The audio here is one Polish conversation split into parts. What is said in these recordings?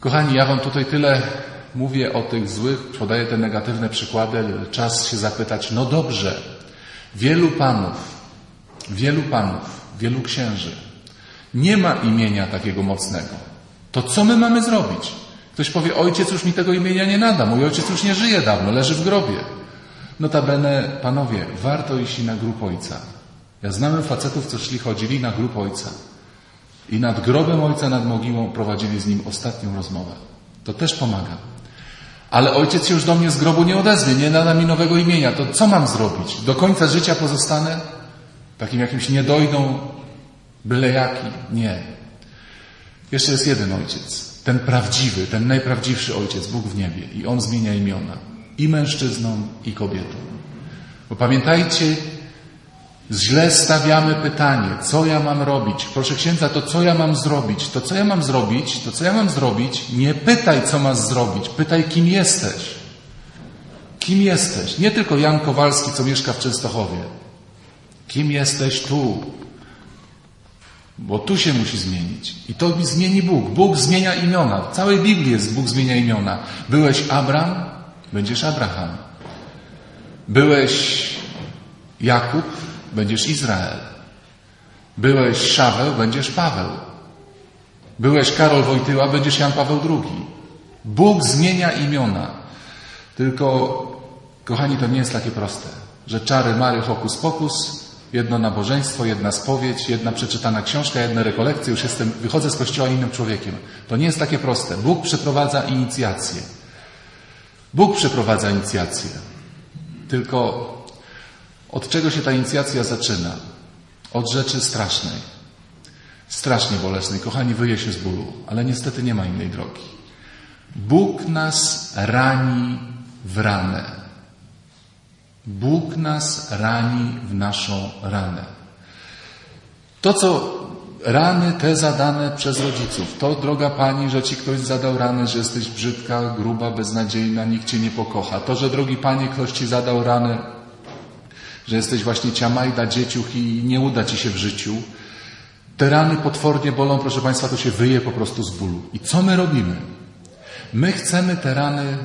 Kochani, ja Wam tutaj tyle mówię o tych złych, podaję te negatywne przykłady, czas się zapytać, no dobrze, wielu panów, wielu panów, wielu księży nie ma imienia takiego mocnego. To co my mamy zrobić? Ktoś powie, ojciec już mi tego imienia nie nada, mój ojciec już nie żyje dawno, leży w grobie. Notabene, panowie, warto iść na grób ojca. Ja znałem facetów, co szli, chodzili na grób ojca. I nad grobem ojca, nad mogiłą prowadzili z nim ostatnią rozmowę. To też pomaga. Ale ojciec się już do mnie z grobu nie odezwie, nie nada mi nowego imienia. To co mam zrobić? Do końca życia pozostanę takim jakimś niedojdą, byle jaki? Nie. Jeszcze jest jeden ojciec. Ten prawdziwy, ten najprawdziwszy ojciec, Bóg w niebie. I on zmienia imiona. I mężczyznom, i kobietom. Bo pamiętajcie, źle stawiamy pytanie, co ja mam robić? Proszę księdza, to co ja mam zrobić? To co ja mam zrobić? To co ja mam zrobić? Nie pytaj, co masz zrobić. Pytaj, kim jesteś. Kim jesteś? Nie tylko Jan Kowalski, co mieszka w Częstochowie. Kim jesteś tu? Bo tu się musi zmienić. I to zmieni Bóg. Bóg zmienia imiona. W całej Biblii jest Bóg zmienia imiona. Byłeś Abram, będziesz Abraham. Byłeś Jakub, będziesz Izrael. Byłeś Szaweł, będziesz Paweł. Byłeś Karol Wojtyła, będziesz Jan Paweł II. Bóg zmienia imiona. Tylko, kochani, to nie jest takie proste, że czary Mary, hokus pokus, jedno nabożeństwo, jedna spowiedź, jedna przeczytana książka, jedne rekolekcje, już jestem, wychodzę z kościoła innym człowiekiem. To nie jest takie proste. Bóg przeprowadza inicjację. Bóg przeprowadza inicjację. Tylko od czego się ta inicjacja zaczyna? Od rzeczy strasznej. Strasznie bolesnej. Kochani, wyje się z bólu, ale niestety nie ma innej drogi. Bóg nas rani w ranę. Bóg nas rani w naszą ranę. To, co rany te zadane przez rodziców, to droga Pani, że Ci ktoś zadał rany, że jesteś brzydka, gruba, beznadziejna, nikt Cię nie pokocha. To, że drogi Panie, ktoś Ci zadał ranę, że jesteś właśnie ciamajda, dzieciuch i nie uda Ci się w życiu. Te rany potwornie bolą, proszę Państwa, to się wyje po prostu z bólu. I co my robimy? My chcemy te rany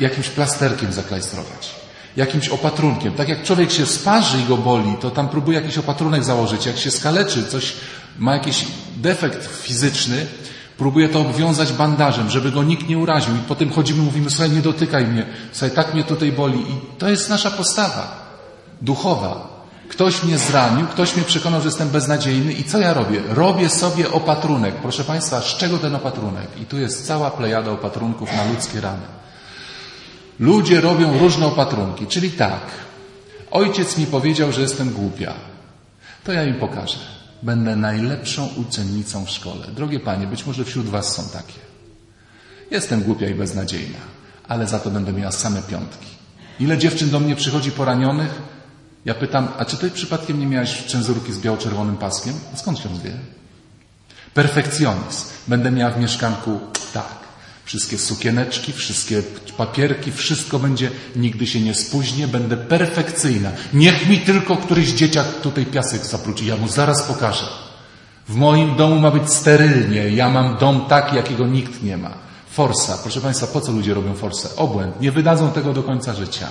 jakimś plasterkiem zaklajstrować jakimś opatrunkiem. Tak jak człowiek się sparzy i go boli, to tam próbuje jakiś opatrunek założyć. Jak się skaleczy, coś ma jakiś defekt fizyczny, próbuje to obwiązać bandażem, żeby go nikt nie uraził. I potem chodzimy, mówimy, słuchaj, nie dotykaj mnie, słuchaj, tak mnie tutaj boli. I to jest nasza postawa duchowa. Ktoś mnie zranił, ktoś mnie przekonał, że jestem beznadziejny i co ja robię? Robię sobie opatrunek. Proszę Państwa, z czego ten opatrunek? I tu jest cała plejada opatrunków na ludzkie rany. Ludzie robią różne opatrunki, czyli tak. Ojciec mi powiedział, że jestem głupia. To ja im pokażę. Będę najlepszą uczennicą w szkole. Drogie panie, być może wśród was są takie. Jestem głupia i beznadziejna, ale za to będę miała same piątki. Ile dziewczyn do mnie przychodzi poranionych? Ja pytam, a czy ty przypadkiem nie miałaś cenzurki z biało-czerwonym paskiem? A skąd się wie? Perfekcjonizm. Będę miała w mieszkanku tak. Wszystkie sukieneczki, wszystkie papierki, wszystko będzie, nigdy się nie spóźnię, będę perfekcyjna. Niech mi tylko któryś dzieciak tutaj piasek zapróci, ja mu zaraz pokażę. W moim domu ma być sterylnie, ja mam dom taki, jakiego nikt nie ma. Forsa. Proszę Państwa, po co ludzie robią forsę? Obłęd. Nie wydadzą tego do końca życia.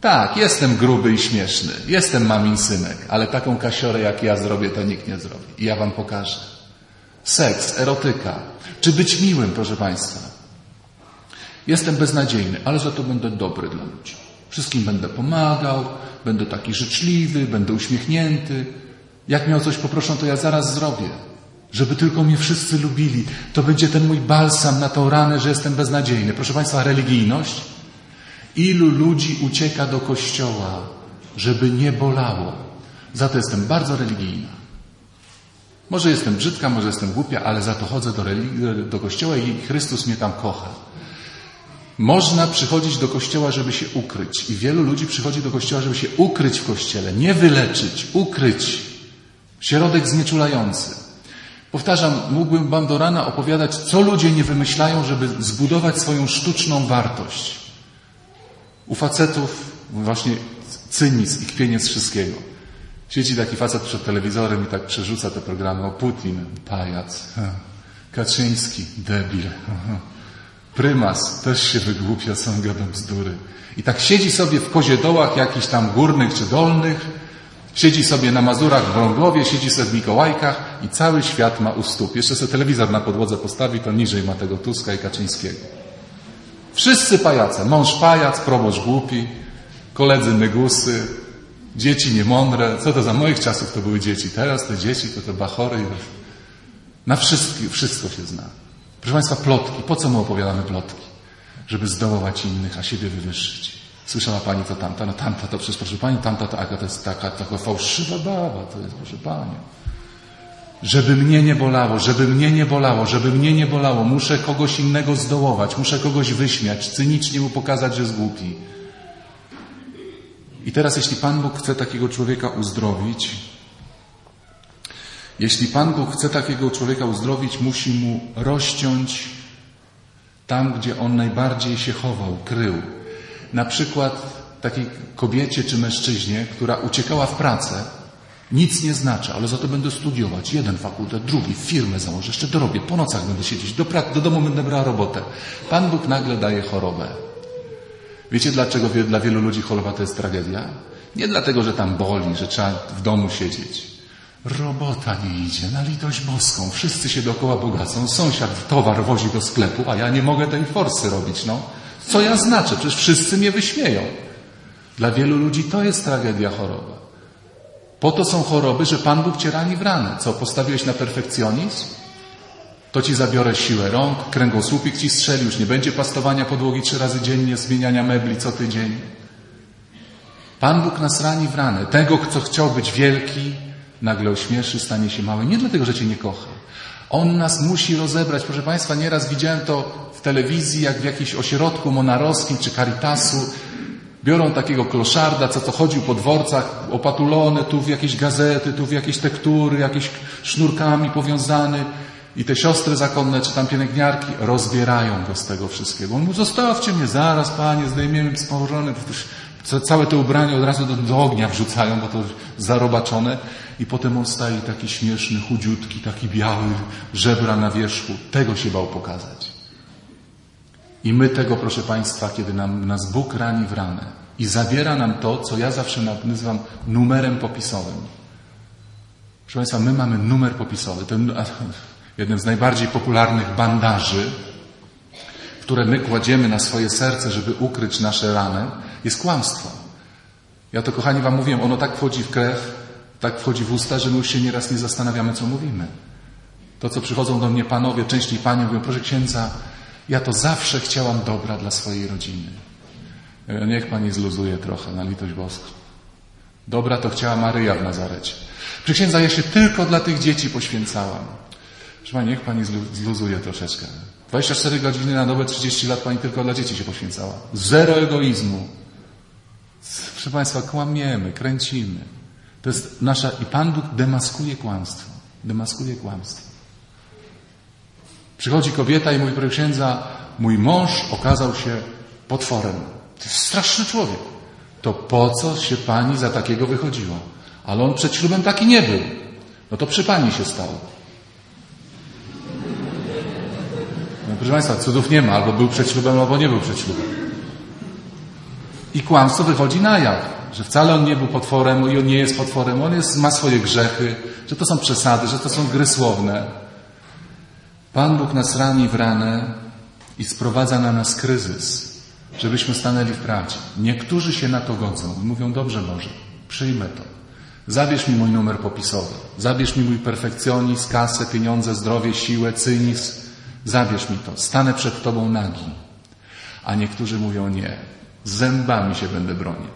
Tak, jestem gruby i śmieszny. Jestem mamin synek, ale taką kasiorę jak ja zrobię, to nikt nie zrobi. I ja Wam pokażę. Seks, erotyka. Czy być miłym, proszę Państwa. Jestem beznadziejny, ale za to będę dobry dla ludzi. Wszystkim będę pomagał, będę taki życzliwy, będę uśmiechnięty. Jak mnie o coś poproszą, to ja zaraz zrobię. Żeby tylko mnie wszyscy lubili. To będzie ten mój balsam na tą ranę, że jestem beznadziejny. Proszę Państwa, religijność. Ilu ludzi ucieka do kościoła, żeby nie bolało. Za to jestem bardzo religijna. Może jestem brzydka, może jestem głupia, ale za to chodzę do, do kościoła i Chrystus mnie tam kocha. Można przychodzić do kościoła, żeby się ukryć. I wielu ludzi przychodzi do kościoła, żeby się ukryć w kościele. Nie wyleczyć, ukryć. Środek znieczulający. Powtarzam, mógłbym wam do rana opowiadać, co ludzie nie wymyślają, żeby zbudować swoją sztuczną wartość. U facetów właśnie cynizm i kpieniec wszystkiego. Siedzi taki facet przed telewizorem i tak przerzuca te programy o Putin, pajac, Kaczyński, debil. Prymas też się wygłupia, sam gada bzdury. I tak siedzi sobie w koziedołach jakichś tam górnych czy dolnych, siedzi sobie na Mazurach w Wrągłowie, siedzi sobie w Mikołajkach i cały świat ma u stóp. Jeszcze sobie telewizor na podłodze postawi, to niżej ma tego Tuska i Kaczyńskiego. Wszyscy pajace. Mąż pajac, proboszcz głupi, koledzy mygusy, dzieci niemądre. Co to za moich czasów to były dzieci? Teraz te dzieci to te bachory. Na wszystko, wszystko się zna. Proszę Państwa, plotki. Po co my opowiadamy plotki? Żeby zdołować innych, a siebie wywyższyć. Słyszała Pani to tamta? No tamta to przecież, proszę Pani, tamta to, to jest taka, taka fałszywa baba, to jest, proszę Pani. Żeby mnie nie bolało, żeby mnie nie bolało, żeby mnie nie bolało, muszę kogoś innego zdołować, muszę kogoś wyśmiać, cynicznie mu pokazać, że jest głupi. I teraz, jeśli Pan Bóg chce takiego człowieka uzdrowić, jeśli Pan Bóg chce takiego człowieka uzdrowić, musi mu rozciąć tam, gdzie on najbardziej się chował, krył. Na przykład takiej kobiecie czy mężczyźnie, która uciekała w pracę, nic nie znaczy, ale za to będę studiować. Jeden fakultet, drugi, firmę założę, jeszcze dorobię, po nocach będę siedzieć, do, pracy, do domu będę brała robotę. Pan Bóg nagle daje chorobę. Wiecie dlaczego dla wielu ludzi choroba to jest tragedia? Nie dlatego, że tam boli, że trzeba w domu siedzieć. Robota nie idzie, na litość boską. Wszyscy się dookoła bogacą. Sąsiad towar wozi do sklepu, a ja nie mogę tej forsy robić. No, co ja znaczę? Przecież wszyscy mnie wyśmieją. Dla wielu ludzi to jest tragedia choroba. Po to są choroby, że Pan Bóg cię rani w ranę. Co, postawiłeś na perfekcjonizm? To ci zabiorę siłę rąk, kręgosłupik ci strzeli, już nie będzie pastowania podłogi trzy razy dziennie, zmieniania mebli co tydzień. Pan Bóg nas rani w ranę. Tego, kto chciał być wielki, nagle ośmieszy, stanie się mały. Nie dlatego, że cię nie kocha. On nas musi rozebrać. Proszę Państwa, nieraz widziałem to w telewizji, jak w jakimś ośrodku monarowskim czy Caritasu. Biorą takiego kloszarda, co to chodził po dworcach, opatulony, tu w jakieś gazety, tu w jakieś tektury, jakieś sznurkami powiązany. I te siostry zakonne, czy tam pielęgniarki, rozbierają go z tego wszystkiego. On mówi, zostawcie mnie zaraz, panie, zdejmiemy z położony. Całe te ubranie od razu do, do ognia wrzucają, bo to zarobaczone. I potem on staje taki śmieszny, chudziutki, taki biały, żebra na wierzchu. Tego się bał pokazać. I my tego, proszę Państwa, kiedy nam, nas Bóg rani w ranę i zabiera nam to, co ja zawsze nazywam numerem popisowym. Proszę Państwa, my mamy numer popisowy. Ten, jeden z najbardziej popularnych bandaży, które my kładziemy na swoje serce, żeby ukryć nasze rany, jest kłamstwo. Ja to, kochani, Wam mówiłem, ono tak wchodzi w krew, tak wchodzi w usta, że my już się nieraz nie zastanawiamy, co mówimy. To, co przychodzą do mnie panowie, częściej panie mówią, proszę księdza, ja to zawsze chciałam dobra dla swojej rodziny. Niech pani zluzuje trochę na litość boską. Dobra to chciała Maryja w Nazarecie. Proszę księdza, ja się tylko dla tych dzieci poświęcałam. Proszę pani, niech pani zluzuje troszeczkę. 24 godziny na dobę, 30 lat pani tylko dla dzieci się poświęcała. Zero egoizmu. Proszę Państwa, kłamiemy, kręcimy. To jest nasza, i Pan Bóg demaskuje kłamstwo. Demaskuje kłamstwo. Przychodzi kobieta i mówi, proszę księdza, mój mąż okazał się potworem. To jest straszny człowiek. To po co się pani za takiego wychodziła? Ale on przed ślubem taki nie był. No to przy pani się stało. No, proszę Państwa, cudów nie ma. Albo był przed ślubem, albo nie był przed ślubem. I kłamstwo wychodzi na jaw że wcale on nie był potworem i on nie jest potworem, on jest, ma swoje grzechy, że to są przesady, że to są gry słowne. Pan Bóg nas rani w ranę i sprowadza na nas kryzys, żebyśmy stanęli w prawdzie. Niektórzy się na to godzą i mówią, dobrze Boże, przyjmę to. Zabierz mi mój numer popisowy, zabierz mi mój perfekcjonizm, kasę, pieniądze, zdrowie, siłę, cynizm, zabierz mi to, stanę przed Tobą nagi. A niektórzy mówią nie, z zębami się będę bronił.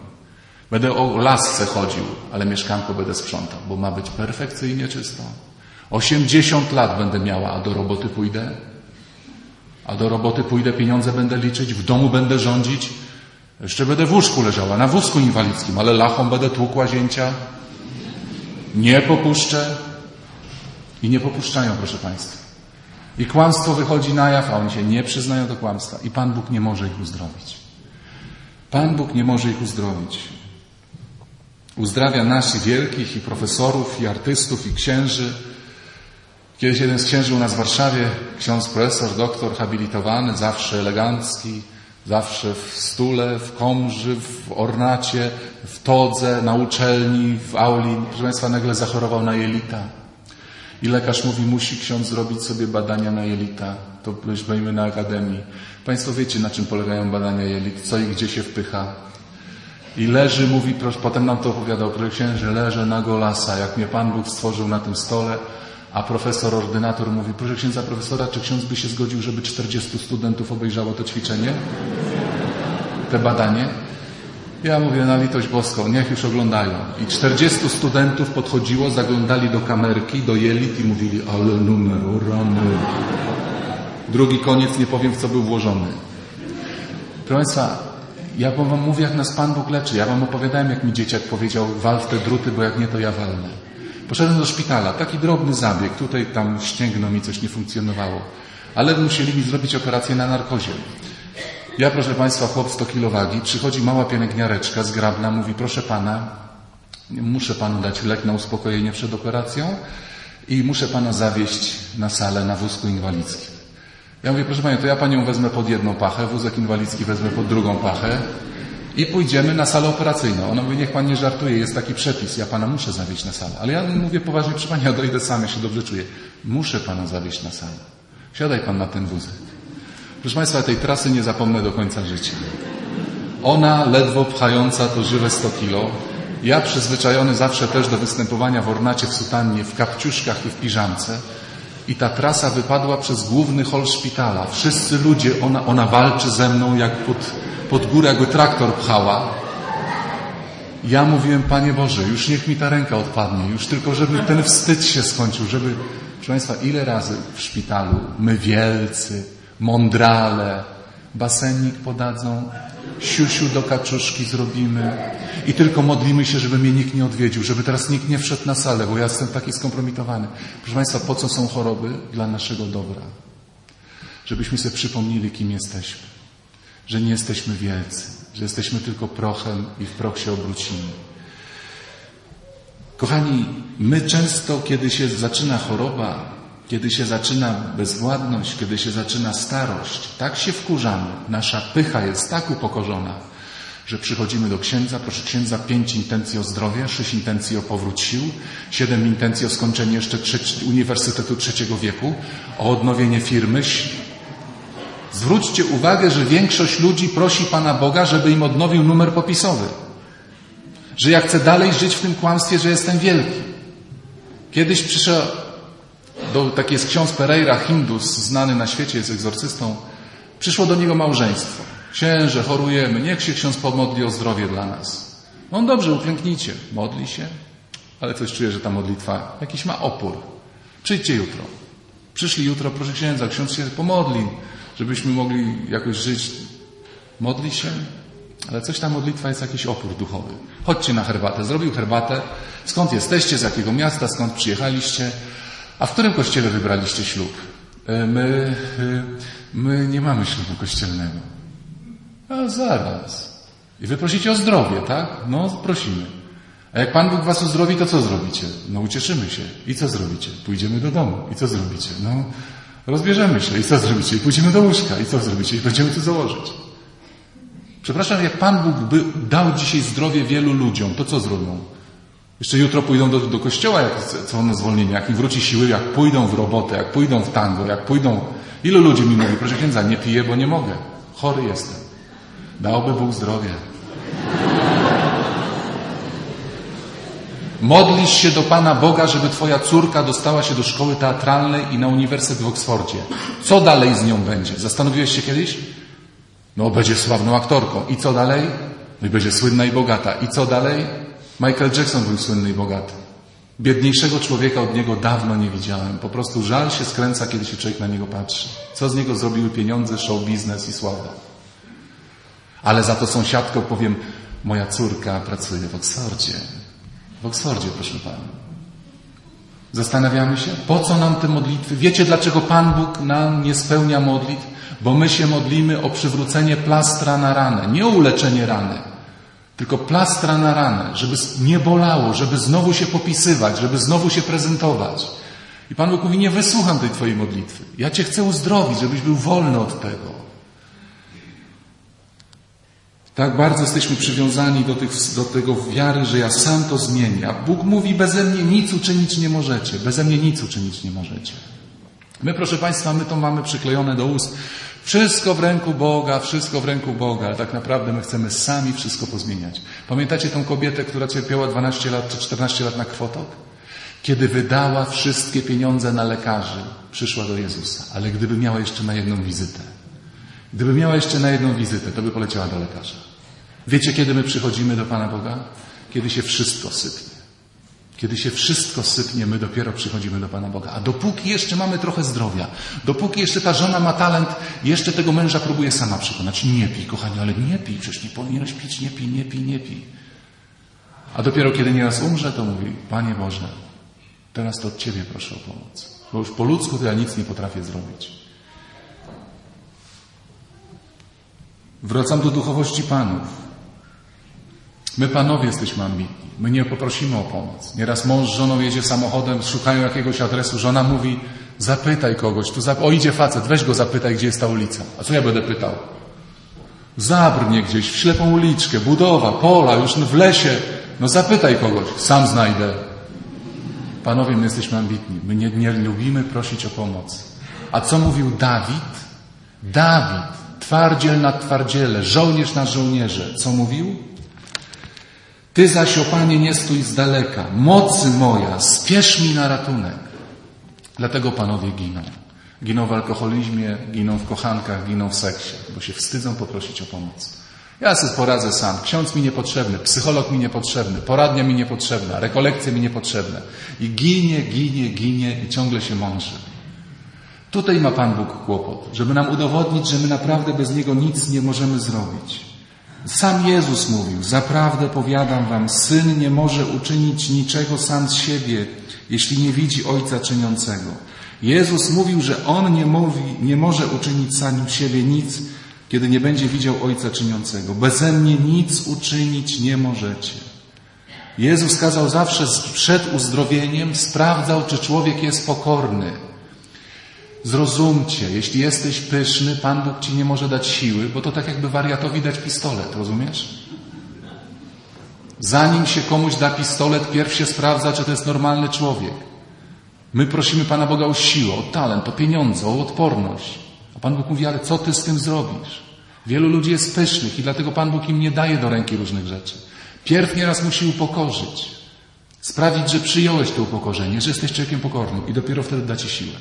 Będę o lasce chodził, ale mieszkanko będę sprzątał, bo ma być perfekcyjnie czysto. Osiemdziesiąt lat będę miała, a do roboty pójdę. A do roboty pójdę, pieniądze będę liczyć, w domu będę rządzić. Jeszcze będę w łóżku leżała, na wózku inwalidzkim, ale lachą będę tłukła zięcia. Nie popuszczę. I nie popuszczają, proszę Państwa. I kłamstwo wychodzi na jaw, a oni się nie przyznają do kłamstwa. I Pan Bóg nie może ich uzdrowić. Pan Bóg nie może ich uzdrowić. Uzdrawia nasi wielkich i profesorów, i artystów, i księży. Kiedyś jeden z księży u nas w Warszawie, ksiądz profesor, doktor, habilitowany, zawsze elegancki, zawsze w stule, w komży, w ornacie, w todze, na uczelni, w auli. Proszę Państwa, nagle zachorował na jelita. I lekarz mówi, musi ksiądz zrobić sobie badania na jelita. To weźmiemy na akademii. Państwo wiecie, na czym polegają badania jelit, co i gdzie się wpycha. I leży, mówi, proszę, potem nam to opowiadał, proszę księży, leżę na golasa, jak mnie Pan Bóg stworzył na tym stole, a profesor, ordynator mówi, proszę księdza profesora, czy ksiądz by się zgodził, żeby 40 studentów obejrzało to ćwiczenie? Te badanie? Ja mówię, na litość boską, niech już oglądają. I 40 studentów podchodziło, zaglądali do kamerki, do jelit i mówili, ale numer, rany. Drugi koniec, nie powiem w co był włożony. Proszę Państwa, ja wam mówię, jak nas Pan Bóg leczy. Ja wam opowiadałem, jak mi dzieciak powiedział, wal w te druty, bo jak nie, to ja walnę. Poszedłem do szpitala, taki drobny zabieg, tutaj tam ścięgno mi coś nie funkcjonowało. Ale musieli mi zrobić operację na narkozie. Ja, proszę Państwa, chłop 100 kilo wagi, przychodzi mała pielęgniareczka zgrabna, mówi, proszę Pana, muszę Panu dać lek na uspokojenie przed operacją i muszę Pana zawieźć na salę na wózku inwalidzkim. Ja mówię, proszę Panią, to ja Panią wezmę pod jedną pachę, wózek inwalidzki wezmę pod drugą pachę i pójdziemy na salę operacyjną. Ona mówi, niech Pan nie żartuje, jest taki przepis, ja Pana muszę zawieźć na salę. Ale ja mówię poważnie, proszę Pani, ja dojdę sam, ja się dobrze czuję. Muszę Pana zawieźć na salę. Siadaj Pan na ten wózek. Proszę Państwa, tej trasy nie zapomnę do końca życia. Ona ledwo pchająca to żywe 100 kilo. Ja przyzwyczajony zawsze też do występowania w ornacie, w sutannie, w kapciuszkach i w piżamce. I ta trasa wypadła przez główny hol szpitala. Wszyscy ludzie, ona, ona walczy ze mną jak pod, pod górę, jakby traktor pchała. Ja mówiłem, Panie Boże, już niech mi ta ręka odpadnie, już tylko, żeby ten wstyd się skończył, żeby, proszę Państwa, ile razy w szpitalu my wielcy, mądrale, basenik podadzą, siusiu do kaczuszki zrobimy i tylko modlimy się, żeby mnie nikt nie odwiedził, żeby teraz nikt nie wszedł na salę, bo ja jestem taki skompromitowany. Proszę Państwa, po co są choroby? Dla naszego dobra. Żebyśmy sobie przypomnieli, kim jesteśmy. Że nie jesteśmy wielcy, że jesteśmy tylko prochem i w proch się obrócimy. Kochani, my często, kiedy się zaczyna choroba, kiedy się zaczyna bezwładność, kiedy się zaczyna starość, tak się wkurzamy, nasza pycha jest tak upokorzona, że przychodzimy do księdza, proszę księdza, pięć intencji o zdrowie, sześć intencji o powrót sił, siedem intencji o skończenie jeszcze trzeci, Uniwersytetu Trzeciego Wieku, o odnowienie firmy. Zwróćcie uwagę, że większość ludzi prosi Pana Boga, żeby im odnowił numer popisowy. Że ja chcę dalej żyć w tym kłamstwie, że jestem wielki. Kiedyś przyszedł do, taki jest ksiądz Pereira, Hindus, znany na świecie, jest egzorcystą. Przyszło do niego małżeństwo. Księże, chorujemy, niech się ksiądz pomodli o zdrowie dla nas. No dobrze, uklęknijcie. Modli się, ale coś czuję, że ta modlitwa jakiś ma opór. Przyjdźcie jutro. Przyszli jutro, proszę księdza, ksiądz się pomodli, żebyśmy mogli jakoś żyć. Modli się, ale coś ta modlitwa jest jakiś opór duchowy. Chodźcie na herbatę. Zrobił herbatę. Skąd jesteście, z jakiego miasta, skąd przyjechaliście? A w którym kościele wybraliście ślub? My, my nie mamy ślubu kościelnego. A zaraz. I wy prosicie o zdrowie, tak? No, prosimy. A jak Pan Bóg was uzdrowi, to co zrobicie? No, ucieszymy się. I co zrobicie? Pójdziemy do domu. I co zrobicie? No, rozbierzemy się. I co zrobicie? I pójdziemy do łóżka. I co zrobicie? I będziemy tu założyć. Przepraszam, jak Pan Bóg by dał dzisiaj zdrowie wielu ludziom, to co zrobią? Jeszcze jutro pójdą do, do kościoła, jak są na zwolnienie, jak im wróci siły, jak pójdą w robotę, jak pójdą w tango, jak pójdą... Ilu ludzi mi mówi, proszę księdza, nie piję, bo nie mogę. Chory jestem. Dałby Bóg zdrowie. Modlisz się do Pana Boga, żeby Twoja córka dostała się do szkoły teatralnej i na uniwersytet w Oksfordzie. Co dalej z nią będzie? Zastanowiłeś się kiedyś? No, będzie sławną aktorką. I co dalej? No i będzie słynna i bogata. I co dalej? Michael Jackson był słynny i bogaty. Biedniejszego człowieka od niego dawno nie widziałem. Po prostu żal się skręca, kiedy się człowiek na niego patrzy. Co z niego zrobiły pieniądze, show biznes i sława. Ale za to sąsiadką powiem, moja córka pracuje w Oksfordzie. W Oksfordzie, proszę Pana. Zastanawiamy się, po co nam te modlitwy? Wiecie, dlaczego Pan Bóg nam nie spełnia modlitw? Bo my się modlimy o przywrócenie plastra na ranę, nie o uleczenie rany, tylko plastra na ranę, żeby nie bolało, żeby znowu się popisywać, żeby znowu się prezentować. I Pan Bóg mówi, nie wysłucham tej Twojej modlitwy. Ja Cię chcę uzdrowić, żebyś był wolny od tego. Tak bardzo jesteśmy przywiązani do, tych, do tego wiary, że ja sam to zmienię. A Bóg mówi, beze mnie nic uczynić nie możecie. Beze mnie nic uczynić nie możecie. My, proszę Państwa, my to mamy przyklejone do ust. Wszystko w ręku Boga, wszystko w ręku Boga, ale tak naprawdę my chcemy sami wszystko pozmieniać. Pamiętacie tą kobietę, która cierpiała 12 lat czy 14 lat na krwotok? Kiedy wydała wszystkie pieniądze na lekarzy, przyszła do Jezusa. Ale gdyby miała jeszcze na jedną wizytę, gdyby miała jeszcze na jedną wizytę, to by poleciała do lekarza. Wiecie, kiedy my przychodzimy do Pana Boga? Kiedy się wszystko sypnie. Kiedy się wszystko sypnie, my dopiero przychodzimy do Pana Boga. A dopóki jeszcze mamy trochę zdrowia, dopóki jeszcze ta żona ma talent, jeszcze tego męża próbuje sama przekonać. Nie pij, kochanie, ale nie pij, przecież nie powinieneś pić, nie pij, nie pij, nie pij. A dopiero kiedy nieraz umrze, to mówi, Panie Boże, teraz to od Ciebie proszę o pomoc. Bo już po ludzku to ja nic nie potrafię zrobić. Wracam do duchowości Panów. My panowie jesteśmy ambitni. My nie poprosimy o pomoc. Nieraz mąż z żoną jedzie samochodem, szukają jakiegoś adresu, żona mówi, zapytaj kogoś, tu zap... o idzie facet, weź go zapytaj, gdzie jest ta ulica. A co ja będę pytał? Zabrnie gdzieś, w ślepą uliczkę, budowa, pola, już w lesie. No zapytaj kogoś, sam znajdę. Panowie, my jesteśmy ambitni. My nie, nie lubimy prosić o pomoc. A co mówił Dawid? Dawid, twardziel na twardziele, żołnierz na żołnierze. Co mówił? Ty zaś, o Panie, nie stój z daleka. Mocy moja, spiesz mi na ratunek. Dlatego panowie giną. Giną w alkoholizmie, giną w kochankach, giną w seksie, bo się wstydzą poprosić o pomoc. Ja sobie poradzę sam. Ksiądz mi niepotrzebny, psycholog mi niepotrzebny, poradnia mi niepotrzebna, rekolekcje mi niepotrzebne. I ginie, ginie, ginie i ciągle się mądrzy. Tutaj ma Pan Bóg kłopot, żeby nam udowodnić, że my naprawdę bez Niego nic nie możemy zrobić. Sam Jezus mówił, zaprawdę powiadam wam, syn nie może uczynić niczego sam z siebie, jeśli nie widzi Ojca czyniącego. Jezus mówił, że On nie, mówi, nie może uczynić sam z siebie nic, kiedy nie będzie widział Ojca czyniącego. Beze mnie nic uczynić nie możecie. Jezus kazał zawsze przed uzdrowieniem, sprawdzał, czy człowiek jest pokorny. Zrozumcie, jeśli jesteś pyszny, Pan Bóg ci nie może dać siły, bo to tak jakby wariatowi dać pistolet, rozumiesz? Zanim się komuś da pistolet, pierw się sprawdza, czy to jest normalny człowiek. My prosimy Pana Boga o siłę, o talent, o pieniądze, o odporność. A Pan Bóg mówi, ale co ty z tym zrobisz? Wielu ludzi jest pysznych i dlatego Pan Bóg im nie daje do ręki różnych rzeczy. Pierw nieraz musi upokorzyć. Sprawić, że przyjąłeś to upokorzenie, że jesteś człowiekiem pokornym i dopiero wtedy da ci siłę.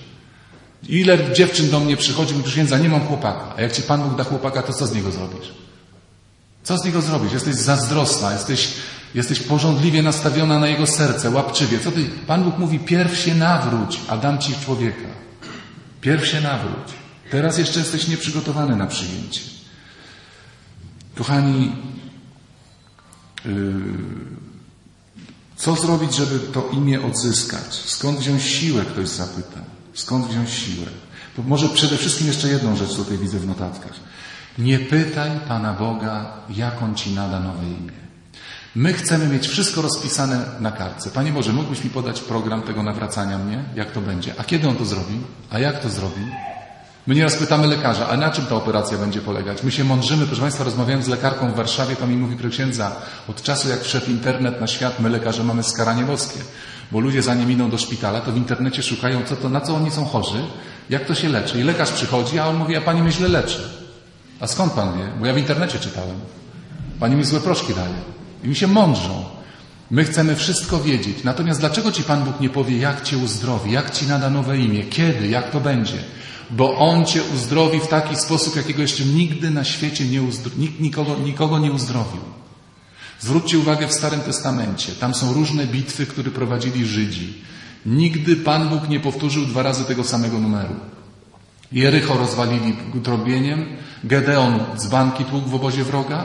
Ile dziewczyn do mnie przychodzi, mówi, księdza, nie mam chłopaka. A jak ci Pan Bóg da chłopaka, to co z niego zrobisz? Co z niego zrobisz? Jesteś zazdrosna, jesteś, jesteś porządliwie nastawiona na jego serce, łapczywie. Co ty? Pan Bóg mówi, pierw się nawróć, a dam ci człowieka. Pierw się nawróć. Teraz jeszcze jesteś nieprzygotowany na przyjęcie. Kochani, yy, co zrobić, żeby to imię odzyskać? Skąd wziąć siłę, ktoś zapyta. Skąd wziąć siłę? To może przede wszystkim jeszcze jedną rzecz tutaj widzę w notatkach. Nie pytaj Pana Boga, jak On Ci nada nowe imię. My chcemy mieć wszystko rozpisane na kartce. Panie Boże, mógłbyś mi podać program tego nawracania mnie? Jak to będzie? A kiedy On to zrobi? A jak to zrobi? My nieraz pytamy lekarza, a na czym ta operacja będzie polegać? My się mądrzymy, proszę Państwa, rozmawiałem z lekarką w Warszawie, to mi mówi, proszę księdza, od czasu jak wszedł internet na świat, my lekarze mamy skaranie boskie. Bo ludzie zanim idą do szpitala, to w internecie szukają, co to, na co oni są chorzy, jak to się leczy. I lekarz przychodzi, a on mówi, a pani mnie źle leczy. A skąd pan wie? Bo ja w internecie czytałem. Pani mi złe proszki daje. I mi się mądrzą. My chcemy wszystko wiedzieć. Natomiast dlaczego Ci Pan Bóg nie powie, jak Cię uzdrowi, jak Ci nada nowe imię, kiedy, jak to będzie? Bo On Cię uzdrowi w taki sposób, jakiego jeszcze nigdy na świecie nie uzdro... nikt nikogo, nikogo nie uzdrowił. Zwróćcie uwagę w Starym Testamencie. Tam są różne bitwy, które prowadzili Żydzi. Nigdy Pan Bóg nie powtórzył dwa razy tego samego numeru. Jericho rozwalili drobieniem, Gedeon dzbanki tłukł w obozie wroga.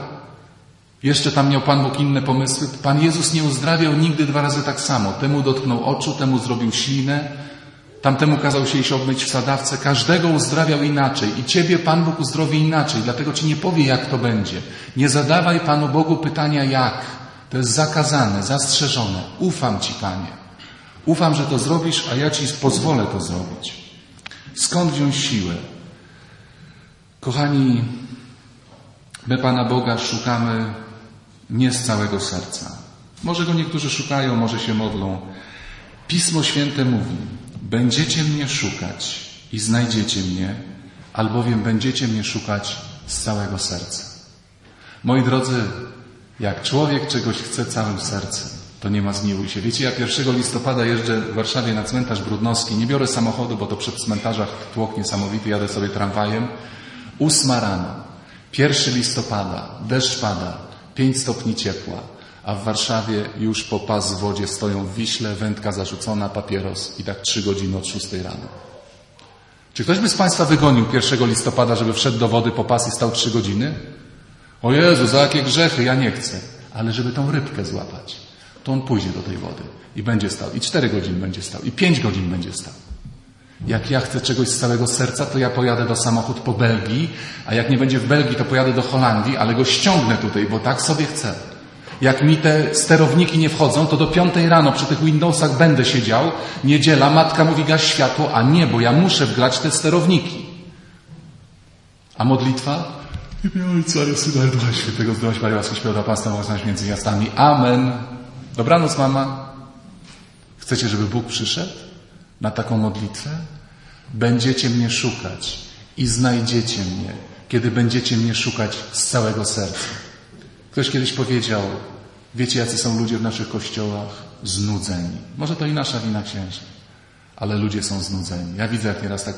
Jeszcze tam miał Pan Bóg inne pomysły. Pan Jezus nie uzdrawiał nigdy dwa razy tak samo. Temu dotknął oczu, temu zrobił ślinę, tamtemu kazał się iść obmyć w sadawce. Każdego uzdrawiał inaczej i Ciebie Pan Bóg uzdrowi inaczej, dlatego Ci nie powie, jak to będzie. Nie zadawaj Panu Bogu pytania jak. To jest zakazane, zastrzeżone. Ufam Ci, Panie. Ufam, że to zrobisz, a ja Ci pozwolę to zrobić. Skąd wziąć siłę? Kochani, my Pana Boga szukamy nie z całego serca. Może Go niektórzy szukają, może się modlą. Pismo Święte mówi, będziecie mnie szukać i znajdziecie mnie, albowiem będziecie mnie szukać z całego serca. Moi drodzy, jak człowiek czegoś chce całym sercem, to nie ma zmiłuj się. Wiecie, ja 1 listopada jeżdżę w Warszawie na cmentarz Brudnowski. Nie biorę samochodu, bo to przy cmentarzach tłok niesamowity. Jadę sobie tramwajem. Ósma rano. 1 listopada. Deszcz pada. 5 stopni ciepła. A w Warszawie już po pas w wodzie stoją Wiśle, wędka zarzucona, papieros i tak trzy godziny od 6 rano. Czy ktoś by z Państwa wygonił 1 listopada, żeby wszedł do wody po pas i stał trzy godziny? O Jezu, za jakie grzechy, ja nie chcę. Ale żeby tą rybkę złapać, to on pójdzie do tej wody i będzie stał. I cztery godziny będzie stał. I pięć godzin będzie stał. Jak ja chcę czegoś z całego serca, to ja pojadę do samochód po Belgii, a jak nie będzie w Belgii, to pojadę do Holandii, ale go ściągnę tutaj, bo tak sobie chcę. Jak mi te sterowniki nie wchodzą, to do piątej rano przy tych Windowsach będę siedział. Niedziela, matka mówi gaś światło, a nie, bo ja muszę wgrać te sterowniki. A modlitwa? Ojca Syna i Ducha Świętego, zdrowaś Maria, łaski śpiewa z Tobą, między miastami. Amen. Dobranoc, mama. Chcecie, żeby Bóg przyszedł na taką modlitwę? Będziecie mnie szukać i znajdziecie mnie, kiedy będziecie mnie szukać z całego serca. Ktoś kiedyś powiedział, wiecie, jacy są ludzie w naszych kościołach? Znudzeni. Może to i nasza wina księży, ale ludzie są znudzeni. Ja widzę, jak nieraz tak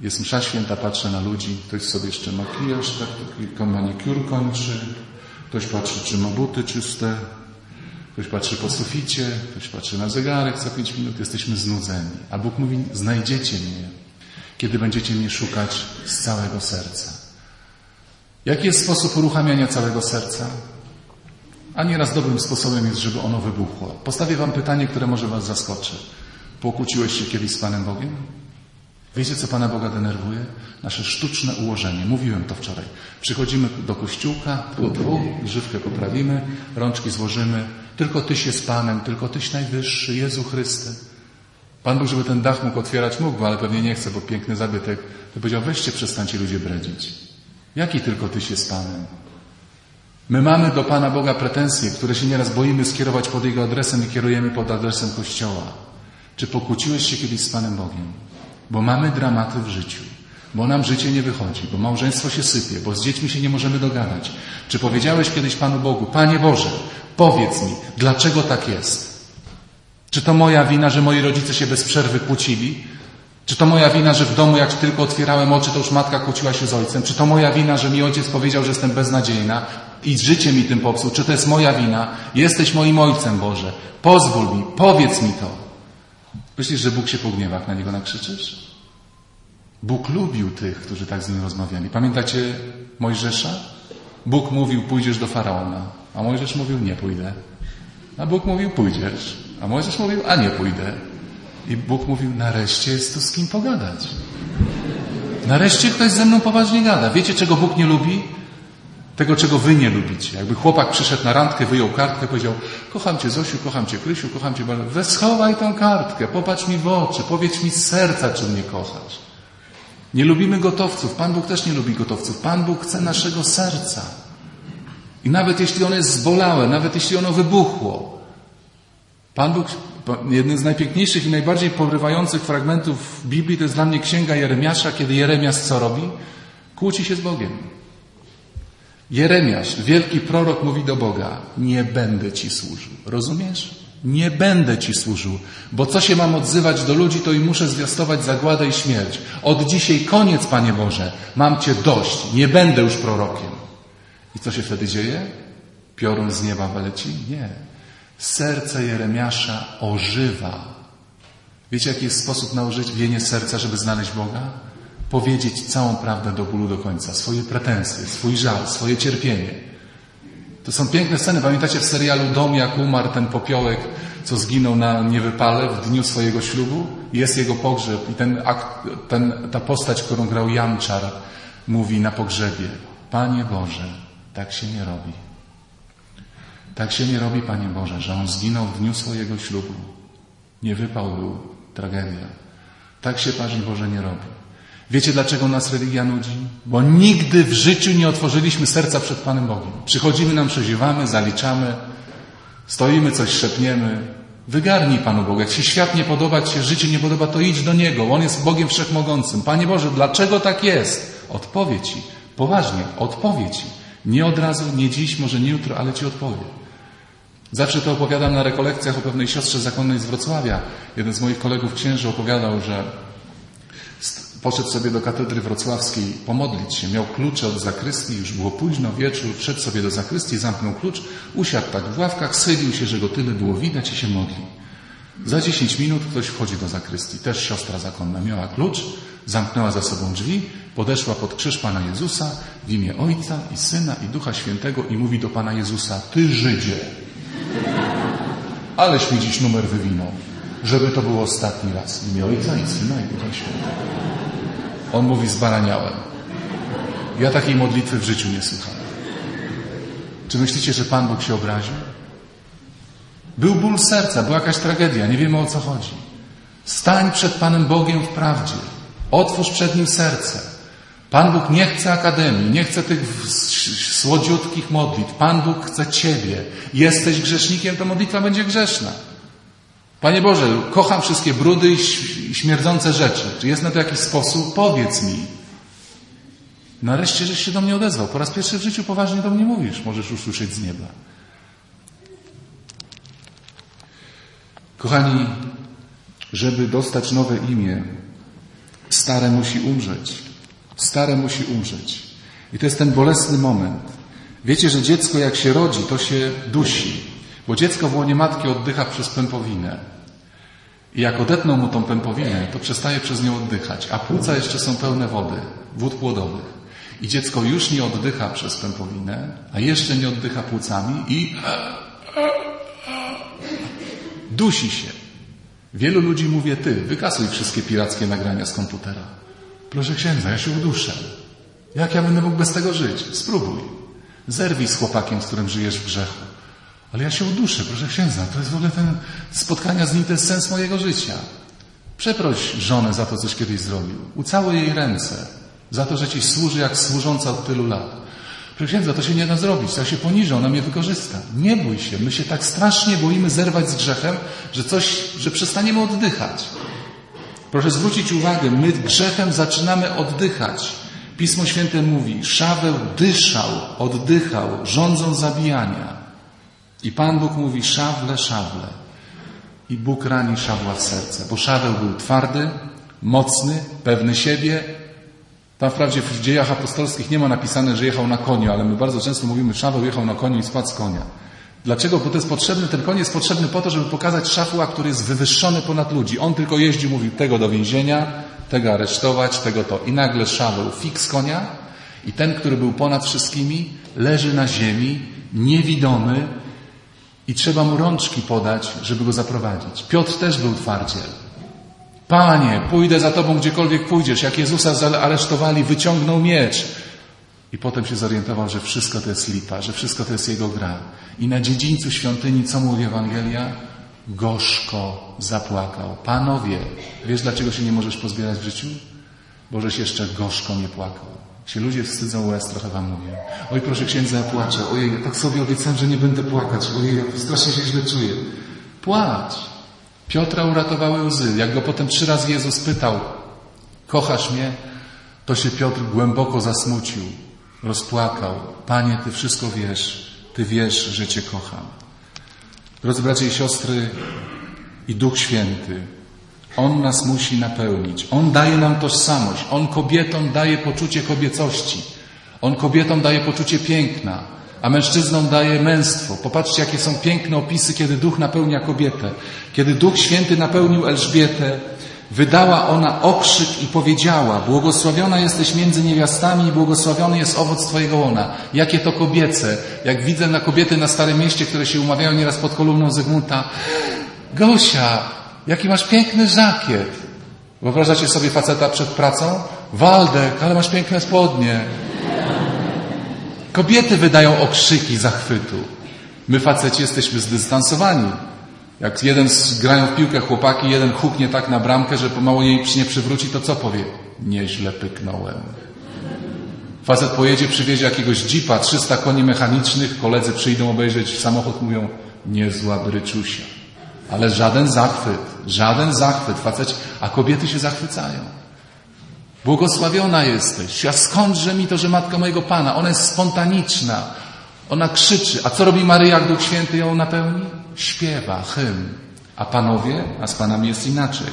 jest msza święta, patrzę na ludzi, ktoś sobie jeszcze makijaż, tak, tylko manikur kończy, ktoś patrzy, czy ma buty czyste, ktoś patrzy po suficie, ktoś patrzy na zegarek za pięć minut, jesteśmy znudzeni. A Bóg mówi, znajdziecie mnie, kiedy będziecie mnie szukać z całego serca. Jaki jest sposób uruchamiania całego serca? A nieraz dobrym sposobem jest, żeby ono wybuchło. Postawię Wam pytanie, które może Was zaskoczy. Pokłóciłeś się kiedyś z Panem Bogiem? Wiecie, co Pana Boga denerwuje? Nasze sztuczne ułożenie. Mówiłem to wczoraj. Przychodzimy do kościółka, tu, tu, grzywkę poprawimy, rączki złożymy. Tylko Tyś jest Panem, tylko Tyś najwyższy, Jezu Chryste. Pan Bóg, żeby ten dach mógł otwierać, mógł, ale pewnie nie chce, bo piękny zabytek. To powiedział, weźcie, przestańcie ludzie bredzić. Jaki tylko Tyś jest Panem? My mamy do Pana Boga pretensje, które się nieraz boimy skierować pod Jego adresem i kierujemy pod adresem Kościoła. Czy pokłóciłeś się kiedyś z Panem Bogiem? Bo mamy dramaty w życiu, bo nam życie nie wychodzi, bo małżeństwo się sypie, bo z dziećmi się nie możemy dogadać. Czy powiedziałeś kiedyś Panu Bogu, Panie Boże, powiedz mi, dlaczego tak jest? Czy to moja wina, że moi rodzice się bez przerwy kłócili? Czy to moja wina, że w domu jak tylko otwierałem oczy, to już matka kłóciła się z ojcem? Czy to moja wina, że mi ojciec powiedział, że jestem beznadziejna i życie mi tym popsuł? Czy to jest moja wina? Jesteś moim ojcem, Boże. Pozwól mi, powiedz mi to. Myślisz, że Bóg się pogniewa, jak na niego nakrzyczysz? Bóg lubił tych, którzy tak z nim rozmawiali. Pamiętacie Mojżesza? Bóg mówił, pójdziesz do faraona, a Mojżesz mówił, nie pójdę. A Bóg mówił, pójdziesz, a Mojżesz mówił, a nie pójdę. I Bóg mówił, nareszcie jest tu z kim pogadać. Nareszcie ktoś ze mną poważnie gada. Wiecie, czego Bóg nie lubi? Tego, czego wy nie lubicie. Jakby chłopak przyszedł na randkę, wyjął kartkę, powiedział, kocham cię Zosiu, kocham cię Krysiu, kocham cię bardzo. Weź schowaj tą kartkę, popatrz mi w oczy, powiedz mi z serca, czy mnie kochasz. Nie lubimy gotowców. Pan Bóg też nie lubi gotowców. Pan Bóg chce naszego serca. I nawet jeśli ono jest zbolałe, nawet jeśli ono wybuchło, Pan Bóg, jeden z najpiękniejszych i najbardziej porywających fragmentów Biblii to jest dla mnie księga Jeremiasza, kiedy Jeremiasz co robi? Kłóci się z Bogiem. Jeremiasz, wielki prorok, mówi do Boga: Nie będę ci służył. Rozumiesz? Nie będę ci służył, bo co się mam odzywać do ludzi, to i muszę zwiastować zagładę i śmierć. Od dzisiaj koniec, Panie Boże, mam cię dość, nie będę już prorokiem. I co się wtedy dzieje? Piorun z nieba wyleci? Nie. Serce Jeremiasza ożywa. Wiecie, jaki jest sposób na ożywienie serca, żeby znaleźć Boga? Powiedzieć całą prawdę do bólu do końca, swoje pretensje, swój żal, swoje cierpienie. To są piękne sceny. Pamiętacie w serialu Dom, jak umarł ten popiołek, co zginął na niewypale w dniu swojego ślubu? Jest jego pogrzeb i ten akt, ten, ta postać, którą grał Janczar, mówi na pogrzebie: Panie Boże, tak się nie robi. Tak się nie robi, Panie Boże, że on zginął w dniu swojego ślubu. Nie wypał był, tragedia. Tak się Paźń Boże nie robi. Wiecie dlaczego nas religia nudzi? Bo nigdy w życiu nie otworzyliśmy serca przed Panem Bogiem. Przychodzimy, nam przeziewamy, zaliczamy, stoimy, coś szepniemy. Wygarnij Panu Bogu. Jak się świat nie podoba, jak się życie nie podoba, to idź do Niego. On jest Bogiem Wszechmogącym. Panie Boże, dlaczego tak jest? Odpowie Ci. Poważnie, odpowie Ci. Nie od razu, nie dziś, może nie jutro, ale Ci odpowie. Zawsze to opowiadam na rekolekcjach o pewnej siostrze zakonnej z Wrocławia. Jeden z moich kolegów księży opowiadał, że poszedł sobie do katedry wrocławskiej pomodlić się. Miał klucze od zakrystii, już było późno, wieczór, wszedł sobie do zakrystii, zamknął klucz, usiadł tak w ławkach, schylił się, że go tyle było widać i się modli. Za dziesięć minut ktoś wchodzi do zakrystii. Też siostra zakonna miała klucz, zamknęła za sobą drzwi, podeszła pod krzyż Pana Jezusa w imię Ojca i Syna i Ducha Świętego i mówi do Pana Jezusa, Ty Żydzie, aleś mi dziś numer wywinął, żeby to był ostatni raz w imię Ojca i Syna i Ducha Świętego. On mówi, zbaraniałem. Ja takiej modlitwy w życiu nie słuchałem. Czy myślicie, że Pan Bóg się obraził? Był ból serca, była jakaś tragedia, nie wiemy o co chodzi. Stań przed Panem Bogiem w prawdzie. Otwórz przed Nim serce. Pan Bóg nie chce akademii, nie chce tych słodziutkich modlitw. Pan Bóg chce Ciebie. Jesteś grzesznikiem, to modlitwa będzie grzeszna. Panie Boże, kocham wszystkie brudy i śmierdzące rzeczy. Czy jest na to jakiś sposób? Powiedz mi. Nareszcie, żeś się do mnie odezwał. Po raz pierwszy w życiu poważnie do mnie mówisz. Możesz usłyszeć z nieba. Kochani, żeby dostać nowe imię, stare musi umrzeć. Stare musi umrzeć. I to jest ten bolesny moment. Wiecie, że dziecko jak się rodzi, to się dusi. Bo dziecko w łonie matki oddycha przez pępowinę. I jak odetną mu tą pępowinę, to przestaje przez nią oddychać, a płuca jeszcze są pełne wody, wód płodowych. I dziecko już nie oddycha przez pępowinę, a jeszcze nie oddycha płucami i dusi się. Wielu ludzi mówi, ty, wykasuj wszystkie pirackie nagrania z komputera. Proszę księdza, ja się uduszę. Jak ja będę mógł bez tego żyć? Spróbuj. Zerwij z chłopakiem, z którym żyjesz w grzechu. Ale ja się uduszę, proszę księdza. To jest w ogóle ten spotkania z nim, to jest sens mojego życia. Przeproś żonę za to, coś kiedyś zrobił. Ucałuj jej ręce za to, że ci służy jak służąca od tylu lat. Proszę księdza, to się nie da zrobić, to się poniża, ona mnie wykorzysta. Nie bój się, my się tak strasznie boimy zerwać z grzechem, że coś, że przestaniemy oddychać. Proszę zwrócić uwagę, my grzechem zaczynamy oddychać. Pismo Święte mówi, Szaweł dyszał, oddychał, rządząc zabijania. I Pan Bóg mówi szawle, szawle. I Bóg rani szawła w serce, bo szaweł był twardy, mocny, pewny siebie. Tam wprawdzie w dziejach apostolskich nie ma napisane, że jechał na koniu, ale my bardzo często mówimy, szaweł jechał na koniu i spadł z konia. Dlaczego? Bo to jest potrzebny, ten koń jest potrzebny po to, żeby pokazać szafła, który jest wywyższony ponad ludzi. On tylko jeździł, mówił tego do więzienia, tego aresztować, tego to. I nagle szaweł fiks konia i ten, który był ponad wszystkimi, leży na ziemi, niewidomy, i trzeba mu rączki podać, żeby go zaprowadzić. Piotr też był twardziel. Panie, pójdę za Tobą gdziekolwiek pójdziesz. Jak Jezusa aresztowali, wyciągnął miecz. I potem się zorientował, że wszystko to jest lipa, że wszystko to jest jego gra. I na dziedzińcu świątyni, co mówi Ewangelia? Gorzko zapłakał. Panowie, wiesz dlaczego się nie możesz pozbierać w życiu? Bo żeś jeszcze gorzko nie płakał się ludzie wstydzą łez, trochę wam mówię. Oj, proszę księdza, ja płaczę. Ojej, ja tak sobie obiecałem, że nie będę płakać. Ojej, ja strasznie się źle czuję. Płacz. Piotra uratowały łzy. Jak go potem trzy razy Jezus pytał, kochasz mnie? To się Piotr głęboko zasmucił, rozpłakał. Panie, Ty wszystko wiesz. Ty wiesz, że Cię kocham. Drodzy bracia i siostry, i Duch Święty on nas musi napełnić. On daje nam tożsamość. On kobietom daje poczucie kobiecości. On kobietom daje poczucie piękna, a mężczyznom daje męstwo. Popatrzcie, jakie są piękne opisy, kiedy Duch napełnia kobietę. Kiedy Duch Święty napełnił Elżbietę, wydała ona okrzyk i powiedziała, błogosławiona jesteś między niewiastami i błogosławiony jest owoc Twojego łona. Jakie to kobiece. Jak widzę na kobiety na Starym Mieście, które się umawiają nieraz pod kolumną Zygmunta. Gosia, Jaki masz piękny żakiet. Wyobrażacie sobie faceta przed pracą? Waldek, ale masz piękne spodnie. Kobiety wydają okrzyki zachwytu. My faceci jesteśmy zdystansowani. Jak jeden z, grają w piłkę chłopaki, jeden huknie tak na bramkę, że pomału jej nie przywróci, to co powie? Nieźle pyknąłem. Facet pojedzie, przywiezie jakiegoś jeepa, 300 koni mechanicznych, koledzy przyjdą obejrzeć samochód, mówią, niezła bryczusia. Ale żaden zachwyt, żaden zachwyt, facet, a kobiety się zachwycają. Błogosławiona jesteś. Ja skądże mi to, że matka mojego Pana? Ona jest spontaniczna. Ona krzyczy. A co robi Maryja, jak Duch Święty ją napełni? Śpiewa, hymn. A panowie, a z panami jest inaczej.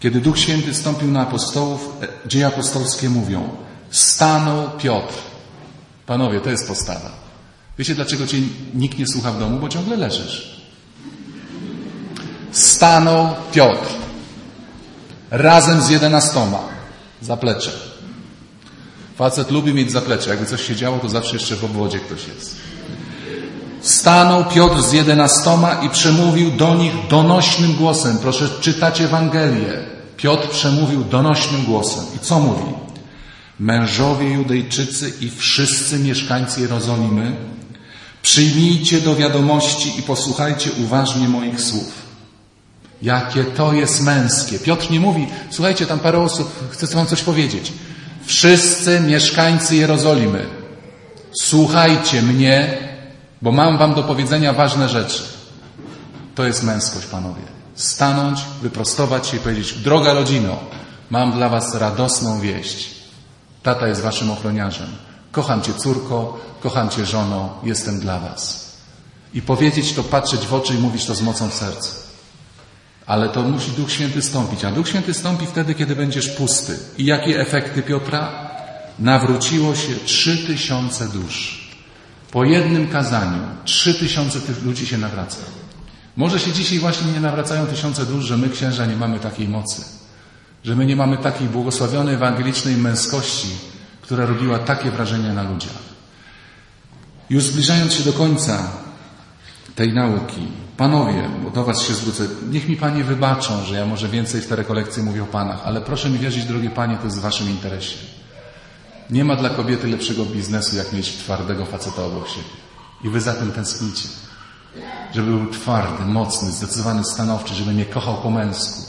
Kiedy Duch Święty stąpił na apostołów, e, dzieje apostolskie mówią, stanął Piotr. Panowie, to jest postawa. Wiecie, dlaczego cię nikt nie słucha w domu? Bo ciągle leżysz. Stanął Piotr razem z jedenastoma. Zaplecze. Facet lubi mieć zaplecze. Jakby coś się działo, to zawsze jeszcze w obwodzie ktoś jest. Stanął Piotr z jedenastoma i przemówił do nich donośnym głosem. Proszę czytać Ewangelię. Piotr przemówił donośnym głosem. I co mówi? Mężowie Judejczycy i wszyscy mieszkańcy Jerozolimy, przyjmijcie do wiadomości i posłuchajcie uważnie moich słów. Jakie to jest męskie. Piotr nie mówi, słuchajcie, tam parę osób, chcę wam coś powiedzieć. Wszyscy mieszkańcy Jerozolimy, słuchajcie mnie, bo mam wam do powiedzenia ważne rzeczy. To jest męskość, panowie. Stanąć, wyprostować się i powiedzieć, droga rodzino, mam dla was radosną wieść. Tata jest waszym ochroniarzem. Kocham cię, córko, kocham cię, żono, jestem dla was. I powiedzieć to, patrzeć w oczy i mówić to z mocą w sercu. Ale to musi Duch Święty stąpić. A Duch Święty stąpi wtedy, kiedy będziesz pusty. I jakie efekty Piotra? Nawróciło się trzy tysiące dusz. Po jednym kazaniu trzy tysiące tych ludzi się nawraca. Może się dzisiaj właśnie nie nawracają tysiące dusz, że my księża nie mamy takiej mocy. Że my nie mamy takiej błogosławionej ewangelicznej męskości, która robiła takie wrażenie na ludziach. Już zbliżając się do końca tej nauki, Panowie, bo do Was się zwrócę, niech mi Panie wybaczą, że ja może więcej w tej rekolekcji mówię o Panach, ale proszę mi wierzyć, drogie Panie, to jest w Waszym interesie. Nie ma dla kobiety lepszego biznesu, jak mieć twardego faceta obok siebie. I Wy za tym tęsknicie. Żeby był twardy, mocny, zdecydowany, stanowczy, żeby mnie kochał po męsku.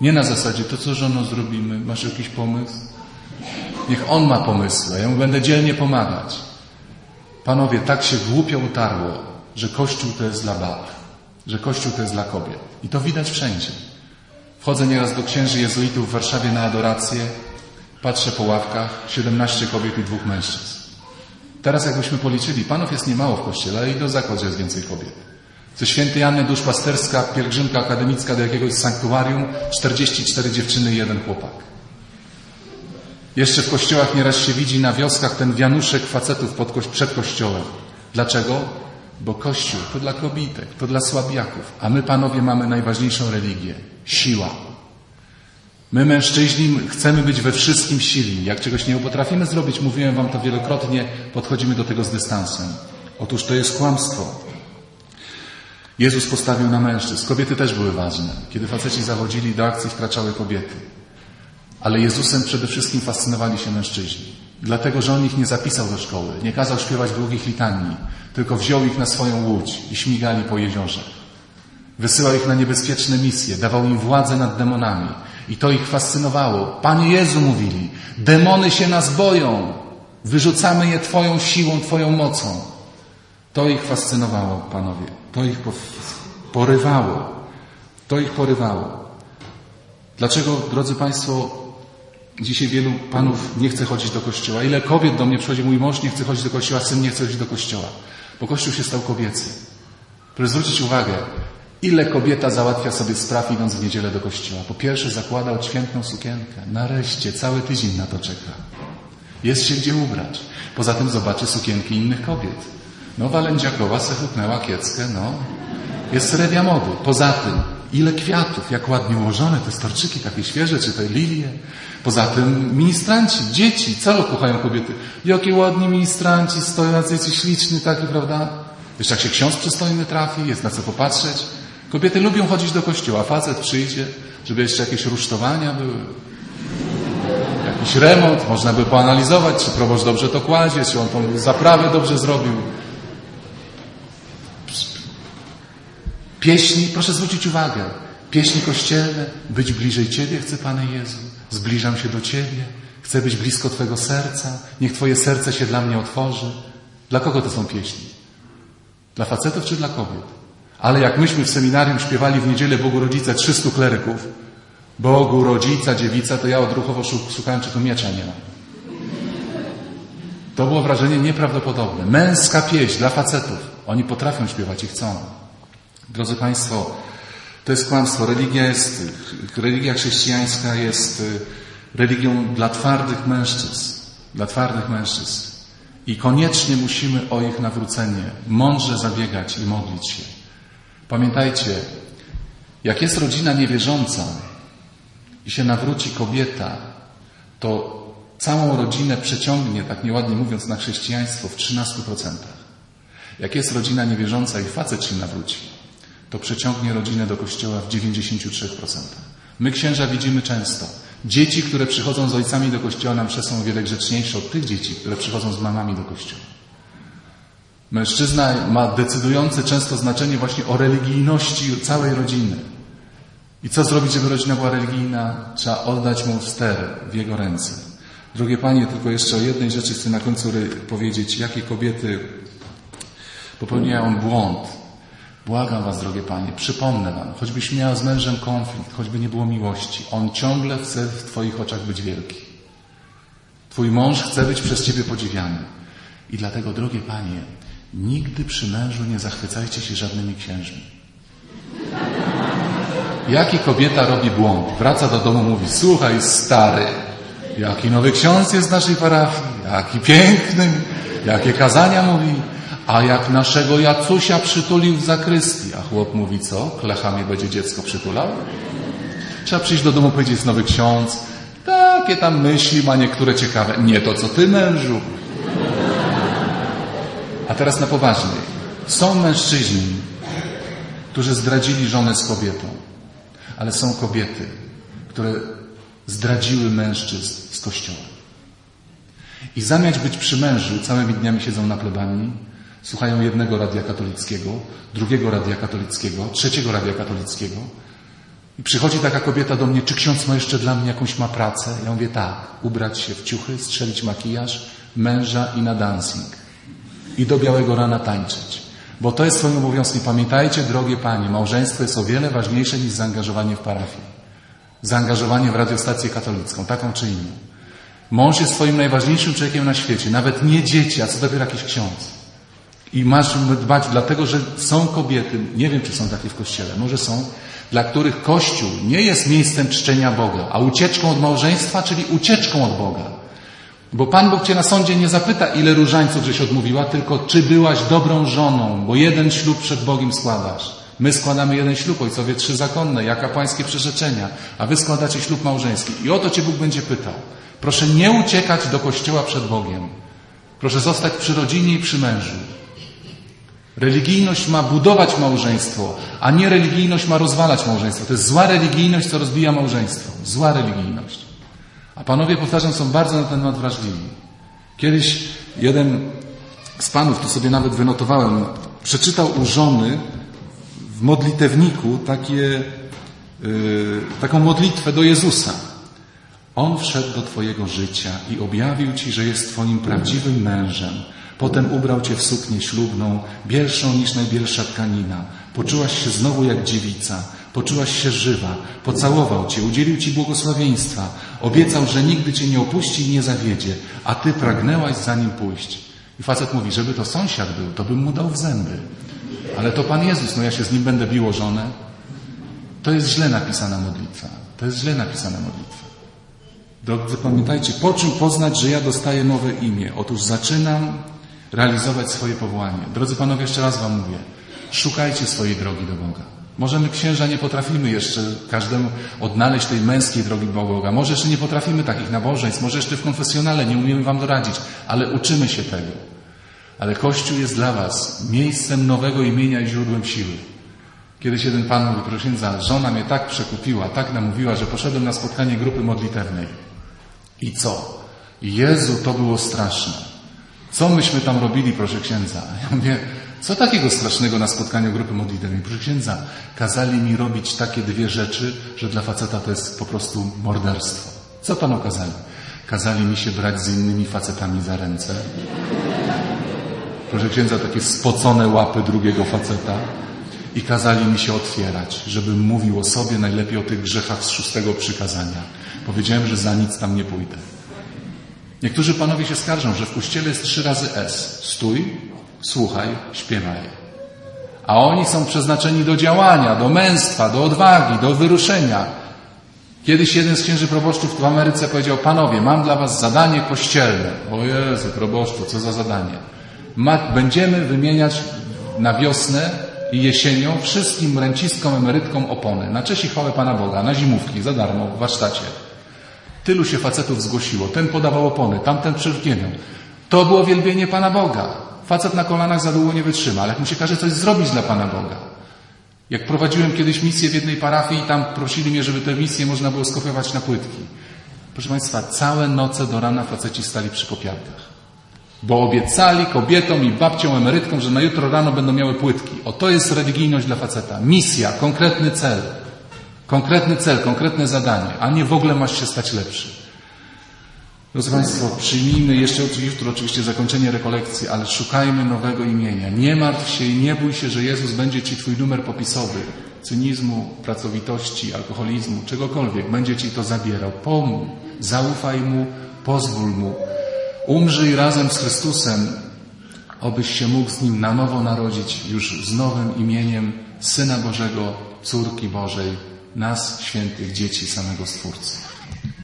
Nie na zasadzie, to co żono zrobimy? Masz jakiś pomysł? Niech on ma pomysły, ja mu będę dzielnie pomagać. Panowie, tak się głupio utarło, że Kościół to jest dla bab że Kościół to jest dla kobiet. I to widać wszędzie. Wchodzę nieraz do księży jezuitów w Warszawie na adorację, patrzę po ławkach, 17 kobiet i dwóch mężczyzn. Teraz jakbyśmy policzyli, panów jest niemało w kościele, ale i do zakładu jest więcej kobiet. Co świętej Janny duszpasterska, pielgrzymka akademicka do jakiegoś sanktuarium, 44 dziewczyny i jeden chłopak. Jeszcze w kościołach nieraz się widzi na wioskach ten wianuszek facetów pod, przed kościołem. Dlaczego? Bo Kościół to dla kobitek, to dla słabiaków, a my, panowie, mamy najważniejszą religię siła. My, mężczyźni, chcemy być we wszystkim silni. Jak czegoś nie potrafimy zrobić, mówiłem wam to wielokrotnie, podchodzimy do tego z dystansem. Otóż to jest kłamstwo. Jezus postawił na mężczyzn. Kobiety też były ważne. Kiedy faceci zachodzili, do akcji wkraczały kobiety. Ale Jezusem przede wszystkim fascynowali się mężczyźni. Dlatego, że on ich nie zapisał do szkoły, nie kazał śpiewać długich litanii, tylko wziął ich na swoją łódź i śmigali po jeziorze. Wysyłał ich na niebezpieczne misje, dawał im władzę nad demonami. I to ich fascynowało. Panie Jezu, mówili, demony się nas boją. Wyrzucamy je Twoją siłą, Twoją mocą. To ich fascynowało, panowie. To ich porywało. To ich porywało. Dlaczego, drodzy Państwo, Dzisiaj wielu panów nie chce chodzić do kościoła. Ile kobiet do mnie przychodzi, mój mąż nie chce chodzić do kościoła, syn nie chce chodzić do kościoła, bo kościół się stał kobiecy. Proszę zwrócić uwagę, ile kobieta załatwia sobie spraw idąc w niedzielę do kościoła. Po pierwsze zakłada odświętną sukienkę. Nareszcie, cały tydzień na to czeka. Jest się gdzie ubrać. Poza tym zobaczy sukienki innych kobiet. No Walędziakowa se hutnęła kieckę, no. Jest rewia mody. Poza tym, ile kwiatów, jak ładnie ułożone te storczyki, takie świeże, czy te lilie. Poza tym ministranci, dzieci, co kochają kobiety. Jakie ładni ministranci stoją, jacy śliczni taki, prawda? Jeszcze jak się ksiądz przystojny trafi, jest na co popatrzeć. Kobiety lubią chodzić do kościoła, facet przyjdzie, żeby jeszcze jakieś rusztowania były. Jakiś remont, można by poanalizować, czy proboszcz dobrze to kładzie, czy on tą zaprawę dobrze zrobił. Pieśni, proszę zwrócić uwagę, pieśni kościelne, być bliżej Ciebie chcę, Panie Jezu, zbliżam się do Ciebie, chcę być blisko Twojego serca, niech Twoje serce się dla mnie otworzy. Dla kogo to są pieśni? Dla facetów czy dla kobiet? Ale jak myśmy w seminarium śpiewali w niedzielę Bogu Rodzica 300 kleryków, Bogu Rodzica, dziewica, to ja odruchowo szukałem, czy tu miecza nie ma. To było wrażenie nieprawdopodobne. Męska pieśń dla facetów. Oni potrafią śpiewać i chcą. Drodzy Państwo, to jest kłamstwo. Religia jest, religia chrześcijańska jest y, religią dla twardych mężczyzn. Dla twardych mężczyzn. I koniecznie musimy o ich nawrócenie mądrze zabiegać i modlić się. Pamiętajcie, jak jest rodzina niewierząca i się nawróci kobieta, to całą rodzinę przeciągnie, tak nieładnie mówiąc, na chrześcijaństwo w 13%. Jak jest rodzina niewierząca i facet się nawróci, to przeciągnie rodzinę do kościoła w 93%. My księża widzimy często. Dzieci, które przychodzą z ojcami do kościoła na msze są wiele grzeczniejsze od tych dzieci, które przychodzą z mamami do kościoła. Mężczyzna ma decydujące często znaczenie właśnie o religijności całej rodziny. I co zrobić, żeby rodzina była religijna? Trzeba oddać mu ster w jego ręce. Drogie Panie, tylko jeszcze o jednej rzeczy chcę na końcu powiedzieć. Jakie kobiety popełniają błąd. Błagam Was, drogie Panie, przypomnę Wam, choćbyś miała z mężem konflikt, choćby nie było miłości, on ciągle chce w Twoich oczach być wielki. Twój mąż chce być przez Ciebie podziwiany. I dlatego, drogie Panie, nigdy przy mężu nie zachwycajcie się żadnymi księżmi. Jaki kobieta robi błąd? Wraca do domu, mówi, słuchaj stary, jaki nowy ksiądz jest w naszej parafii, jaki piękny, jakie kazania mówi. A jak naszego Jacusia przytulił w zakrystii, a chłop mówi co? Klecha mnie będzie dziecko przytulał? Trzeba przyjść do domu, powiedzieć, jest nowy ksiądz. Takie tam myśli ma niektóre ciekawe. Nie to, co ty mężu. A teraz na poważnie. Są mężczyźni, którzy zdradzili żonę z kobietą, ale są kobiety, które zdradziły mężczyzn z kościoła. I zamiast być przy mężu, całymi dniami siedzą na plebanii, słuchają jednego radia katolickiego, drugiego radia katolickiego, trzeciego radia katolickiego. I przychodzi taka kobieta do mnie, czy ksiądz ma jeszcze dla mnie jakąś ma pracę? Ja mówię tak, ubrać się w ciuchy, strzelić makijaż, męża i na dancing. I do białego rana tańczyć. Bo to jest swoim obowiązkiem. Pamiętajcie, drogie panie, małżeństwo jest o wiele ważniejsze niż zaangażowanie w parafię. Zaangażowanie w radiostację katolicką, taką czy inną. Mąż jest swoim najważniejszym człowiekiem na świecie. Nawet nie dzieci, a co dopiero jakiś ksiądz. I masz dbać, dlatego że są kobiety, nie wiem czy są takie w kościele, może są, dla których Kościół nie jest miejscem czczenia Boga, a ucieczką od małżeństwa, czyli ucieczką od Boga. Bo Pan Bóg Cię na sądzie nie zapyta, ile różańców żeś odmówiła, tylko czy byłaś dobrą żoną, bo jeden ślub przed Bogiem składasz. My składamy jeden ślub, ojcowie trzy zakonne, jak kapłańskie przyrzeczenia, a wy składacie ślub małżeński. I o to Cię Bóg będzie pytał. Proszę nie uciekać do kościoła przed Bogiem. Proszę zostać przy rodzinie i przy mężu. Religijność ma budować małżeństwo, a nie religijność ma rozwalać małżeństwo. To jest zła religijność, co rozbija małżeństwo. Zła religijność. A panowie, powtarzam, są bardzo na ten temat wrażliwi. Kiedyś jeden z panów, tu sobie nawet wynotowałem, przeczytał u żony w modlitewniku takie, yy, taką modlitwę do Jezusa. On wszedł do Twojego życia i objawił Ci, że jest Twoim prawdziwym mężem Potem ubrał cię w suknię ślubną, bielszą niż najbielsza tkanina. Poczułaś się znowu jak dziewica, poczułaś się żywa, pocałował cię, udzielił ci błogosławieństwa, obiecał, że nigdy cię nie opuści i nie zawiedzie, a ty pragnęłaś za nim pójść. I facet mówi, żeby to sąsiad był, to bym mu dał w zęby. Ale to Pan Jezus, no ja się z nim będę biło żonę. To jest źle napisana modlitwa. To jest źle napisana modlitwa. Drodzy, pamiętajcie, po czym poznać, że ja dostaję nowe imię? Otóż zaczynam realizować swoje powołanie. Drodzy panowie, jeszcze raz wam mówię, szukajcie swojej drogi do Boga. Może my księża nie potrafimy jeszcze każdemu odnaleźć tej męskiej drogi Boga. Może jeszcze nie potrafimy takich nabożeństw, może jeszcze w konfesjonale nie umiemy wam doradzić, ale uczymy się tego. Ale Kościół jest dla was miejscem nowego imienia i źródłem siły. Kiedyś jeden pan mówi, proszę księdza, żona mnie tak przekupiła, tak namówiła, że poszedłem na spotkanie grupy modlitewnej. I co? Jezu, to było straszne. Co myśmy tam robili, proszę księdza? Ja mówię, co takiego strasznego na spotkaniu grupy modlitewnej? Proszę księdza, kazali mi robić takie dwie rzeczy, że dla faceta to jest po prostu morderstwo. Co panu kazali? Kazali mi się brać z innymi facetami za ręce. Proszę księdza, takie spocone łapy drugiego faceta i kazali mi się otwierać, żebym mówił o sobie, najlepiej o tych grzechach z szóstego przykazania. Powiedziałem, że za nic tam nie pójdę. Niektórzy panowie się skarżą, że w kościele jest trzy razy S. Stój, słuchaj, śpiewaj. A oni są przeznaczeni do działania, do męstwa, do odwagi, do wyruszenia. Kiedyś jeden z księży proboszczów w Ameryce powiedział, panowie, mam dla was zadanie kościelne. O Jezu, proboszczu, co za zadanie? Będziemy wymieniać na wiosnę i jesienią wszystkim rencistkom, emerytkom opony. Na cześć i chwałę Pana Boga, na zimówki, za darmo, w warsztacie. Tylu się facetów zgłosiło. Ten podawał opony, tamten przewgieniał. To było wielbienie Pana Boga. Facet na kolanach za długo nie wytrzyma, ale jak mu się każe coś zrobić dla Pana Boga. Jak prowadziłem kiedyś misję w jednej parafii i tam prosili mnie, żeby tę misję można było skopiować na płytki. Proszę Państwa, całe noce do rana faceci stali przy kopiarkach. Bo obiecali kobietom i babciom, emerytkom, że na jutro rano będą miały płytki. O to jest religijność dla faceta. Misja, konkretny cel. Konkretny cel, konkretne zadanie, a nie w ogóle masz się stać lepszy. Drodzy Państwo, przyjmijmy jeszcze jutro oczywiście zakończenie rekolekcji, ale szukajmy nowego imienia. Nie martw się i nie bój się, że Jezus będzie Ci Twój numer popisowy cynizmu, pracowitości, alkoholizmu, czegokolwiek. Będzie Ci to zabierał. Pomóż, zaufaj Mu, pozwól Mu. Umrzyj razem z Chrystusem, obyś się mógł z Nim na nowo narodzić już z nowym imieniem Syna Bożego, córki Bożej, nas, świętych dzieci samego Stwórcy.